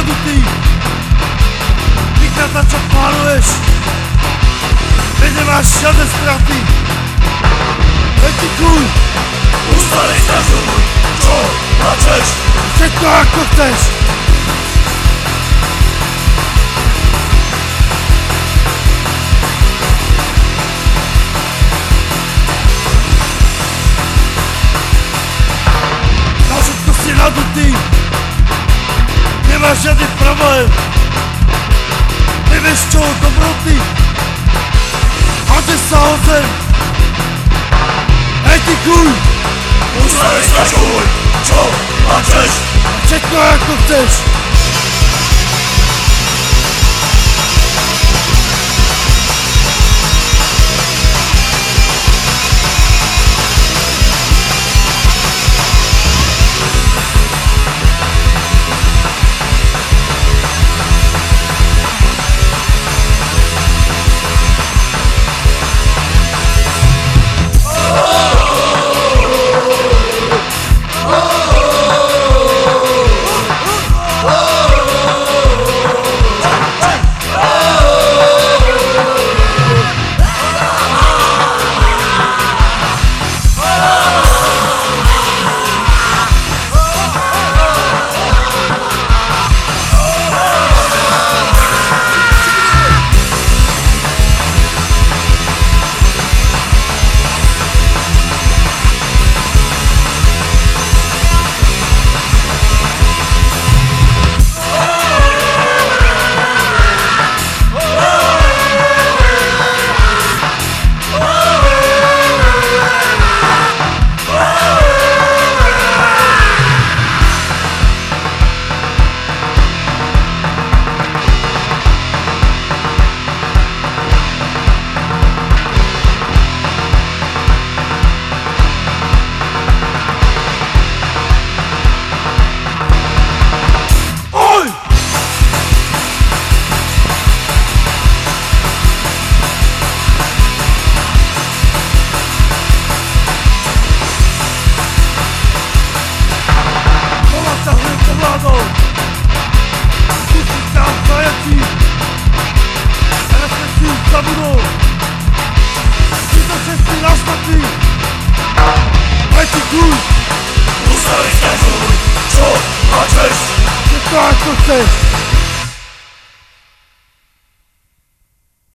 nadutý Vykrát na čo plánuješ? Ty nemáš žiadne straty Veď ty kľúj Ustaneš na žubuj, čo plačeš? Všetko ako chceš. Na všetko si nadutý Žiadny problém. Nevieš čo dobroty sa Hej ty kľúj Ustaneš na žubuj, čo plačeš? Všetko ako chceš ostatní Letí kůj Museli jste žůj, čo a čest Je to jak to chceš